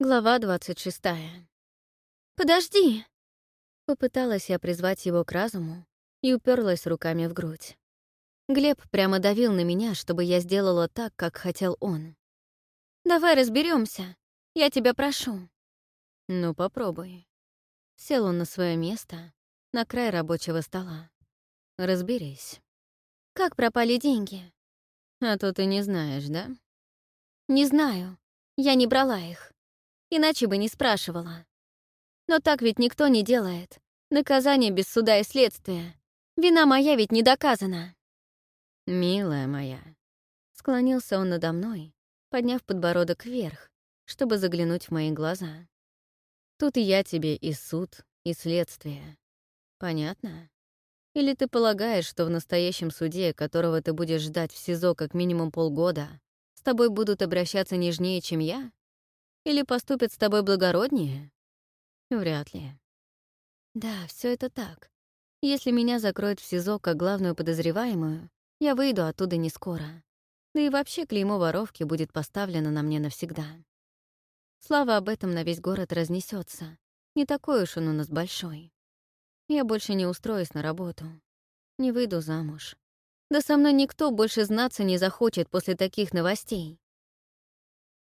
Глава 26. «Подожди!» Попыталась я призвать его к разуму и уперлась руками в грудь. Глеб прямо давил на меня, чтобы я сделала так, как хотел он. «Давай разберемся. Я тебя прошу». «Ну, попробуй». Сел он на свое место, на край рабочего стола. «Разберись». «Как пропали деньги?» «А то ты не знаешь, да?» «Не знаю. Я не брала их иначе бы не спрашивала. Но так ведь никто не делает. Наказание без суда и следствия. Вина моя ведь не доказана. «Милая моя», — склонился он надо мной, подняв подбородок вверх, чтобы заглянуть в мои глаза. «Тут я тебе и суд, и следствие. Понятно? Или ты полагаешь, что в настоящем суде, которого ты будешь ждать в СИЗО как минимум полгода, с тобой будут обращаться нежнее, чем я? Или поступят с тобой благороднее? Вряд ли. Да, все это так. Если меня закроют в СИЗО как главную подозреваемую, я выйду оттуда не скоро. Да и вообще клеймо воровки будет поставлено на мне навсегда. Слава об этом на весь город разнесется. Не такой уж он у нас большой. Я больше не устроюсь на работу. Не выйду замуж. Да со мной никто больше знаться не захочет после таких новостей.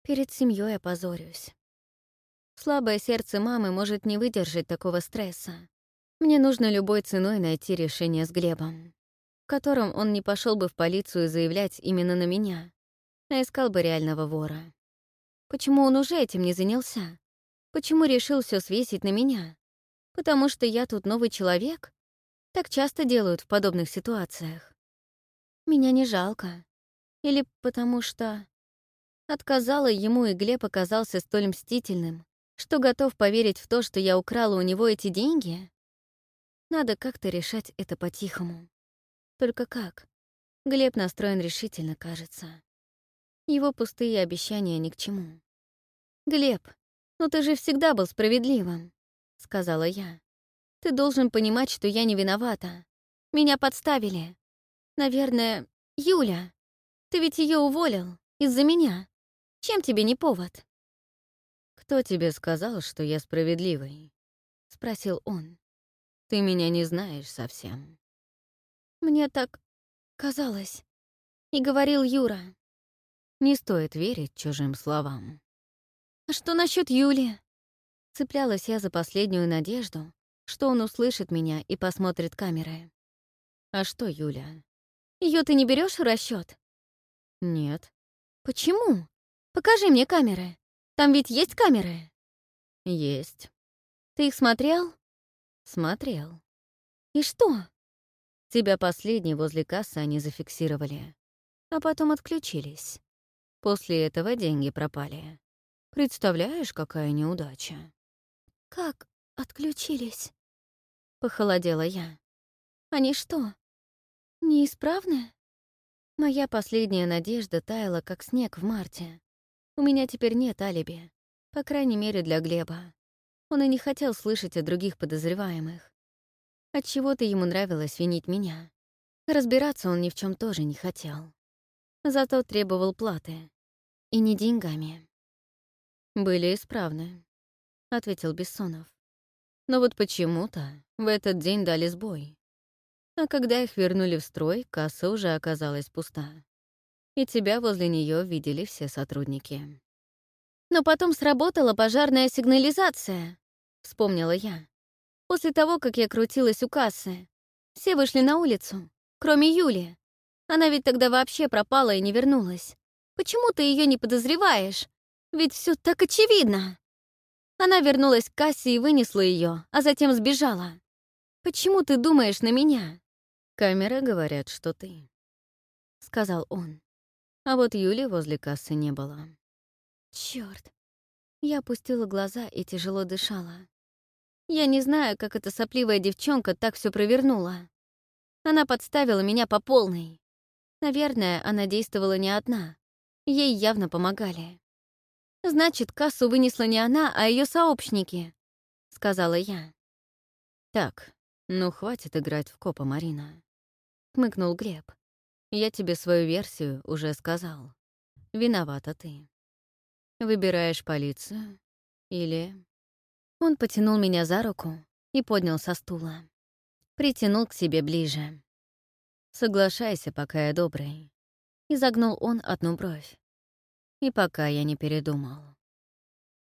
Перед семьей опозорюсь. Слабое сердце мамы может не выдержать такого стресса. Мне нужно любой ценой найти решение с Глебом, в котором он не пошел бы в полицию заявлять именно на меня, а искал бы реального вора. Почему он уже этим не занялся? Почему решил все свесить на меня? Потому что я тут новый человек? Так часто делают в подобных ситуациях. Меня не жалко. Или потому что... Отказала ему, и Глеб оказался столь мстительным, что готов поверить в то, что я украла у него эти деньги? Надо как-то решать это по-тихому. Только как? Глеб настроен решительно, кажется. Его пустые обещания ни к чему. «Глеб, ну ты же всегда был справедливым», — сказала я. «Ты должен понимать, что я не виновата. Меня подставили. Наверное, Юля. Ты ведь ее уволил из-за меня. Чем тебе не повод?» «Кто тебе сказал, что я справедливый?» — спросил он. «Ты меня не знаешь совсем». «Мне так казалось. И говорил Юра». Не стоит верить чужим словам. «А что насчет Юли?» Цеплялась я за последнюю надежду, что он услышит меня и посмотрит камеры. «А что, Юля?» Ее ты не берешь в расчет? «Нет». «Почему?» Покажи мне камеры. Там ведь есть камеры?» «Есть». «Ты их смотрел?» «Смотрел». «И что?» Тебя последний возле кассы они зафиксировали, а потом отключились. После этого деньги пропали. Представляешь, какая неудача?» «Как отключились?» Похолодела я. «Они что, неисправны?» Моя последняя надежда таяла, как снег в марте. У меня теперь нет алиби. По крайней мере, для Глеба. Он и не хотел слышать о других подозреваемых. Отчего-то ему нравилось винить меня. Разбираться он ни в чем тоже не хотел. Зато требовал платы. И не деньгами. «Были исправны», — ответил Бессонов. «Но вот почему-то в этот день дали сбой. А когда их вернули в строй, касса уже оказалась пуста и тебя возле нее видели все сотрудники. Но потом сработала пожарная сигнализация, вспомнила я. После того, как я крутилась у кассы, все вышли на улицу, кроме Юли. Она ведь тогда вообще пропала и не вернулась. Почему ты ее не подозреваешь? Ведь все так очевидно. Она вернулась к кассе и вынесла ее, а затем сбежала. Почему ты думаешь на меня? Камеры говорят, что ты, сказал он. А вот Юли возле кассы не было. Чёрт. Я опустила глаза и тяжело дышала. Я не знаю, как эта сопливая девчонка так все провернула. Она подставила меня по полной. Наверное, она действовала не одна. Ей явно помогали. «Значит, кассу вынесла не она, а ее сообщники», — сказала я. «Так, ну хватит играть в копа, Марина», — хмыкнул Глеб. Я тебе свою версию уже сказал. Виновата ты. Выбираешь полицию Или... Он потянул меня за руку и поднял со стула. Притянул к себе ближе. «Соглашайся, пока я добрый». Изогнул он одну бровь. И пока я не передумал.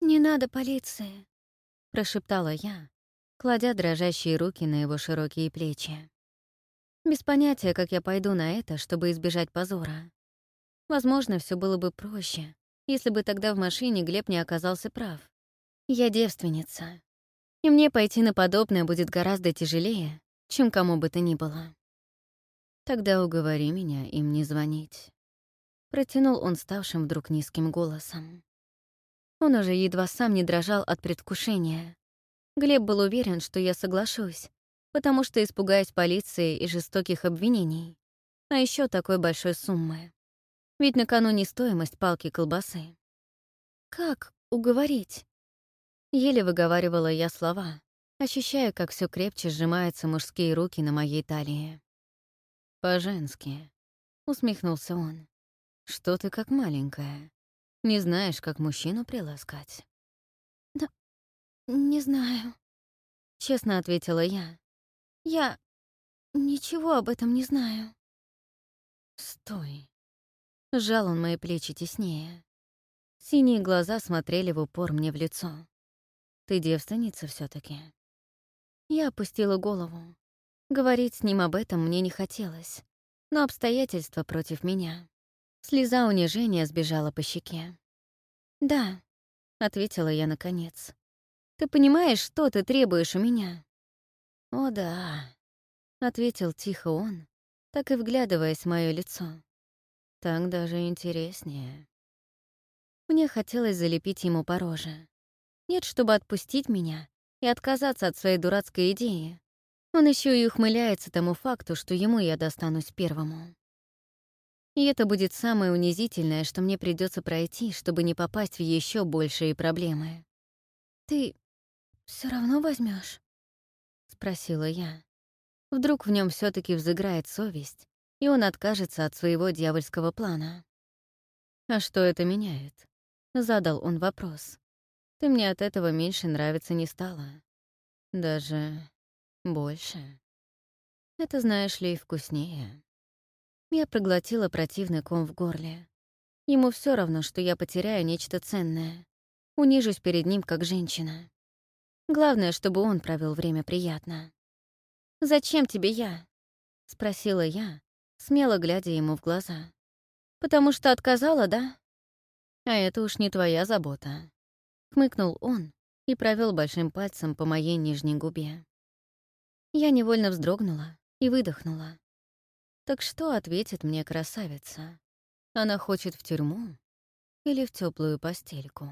«Не надо полиции», — прошептала я, кладя дрожащие руки на его широкие плечи. Без понятия, как я пойду на это, чтобы избежать позора. Возможно, все было бы проще, если бы тогда в машине Глеб не оказался прав. Я девственница, и мне пойти на подобное будет гораздо тяжелее, чем кому бы то ни было. Тогда уговори меня им не звонить. Протянул он ставшим вдруг низким голосом. Он уже едва сам не дрожал от предвкушения. Глеб был уверен, что я соглашусь, потому что испугаюсь полиции и жестоких обвинений, а еще такой большой суммы. Ведь накануне стоимость палки колбасы. «Как уговорить?» Еле выговаривала я слова, ощущая, как все крепче сжимаются мужские руки на моей талии. «По-женски», — усмехнулся он. «Что ты как маленькая? Не знаешь, как мужчину приласкать?» «Да, не знаю», — честно ответила я. «Я ничего об этом не знаю». «Стой». Сжал он мои плечи теснее. Синие глаза смотрели в упор мне в лицо. Ты девственница все таки Я опустила голову. Говорить с ним об этом мне не хотелось, но обстоятельства против меня. Слеза унижения сбежала по щеке. «Да», — ответила я наконец. «Ты понимаешь, что ты требуешь у меня?» «О, да», — ответил тихо он, так и вглядываясь в моё лицо. «Так даже интереснее». Мне хотелось залепить ему по роже. Нет, чтобы отпустить меня и отказаться от своей дурацкой идеи. Он еще и ухмыляется тому факту, что ему я достанусь первому. И это будет самое унизительное, что мне придется пройти, чтобы не попасть в еще большие проблемы. «Ты все равно возьмешь? Спросила я. Вдруг в нем все таки взыграет совесть, и он откажется от своего дьявольского плана. «А что это меняет?» — задал он вопрос. Ты мне от этого меньше нравиться не стала. Даже больше. Это, знаешь ли, вкуснее. Я проглотила противный ком в горле. Ему все равно, что я потеряю нечто ценное. Унижусь перед ним как женщина. Главное, чтобы он провел время приятно. «Зачем тебе я?» — спросила я, смело глядя ему в глаза. «Потому что отказала, да?» «А это уж не твоя забота», Хмыкнул он и провел большим пальцем по моей нижней губе. Я невольно вздрогнула и выдохнула. Так что ответит мне красавица? Она хочет в тюрьму или в теплую постельку?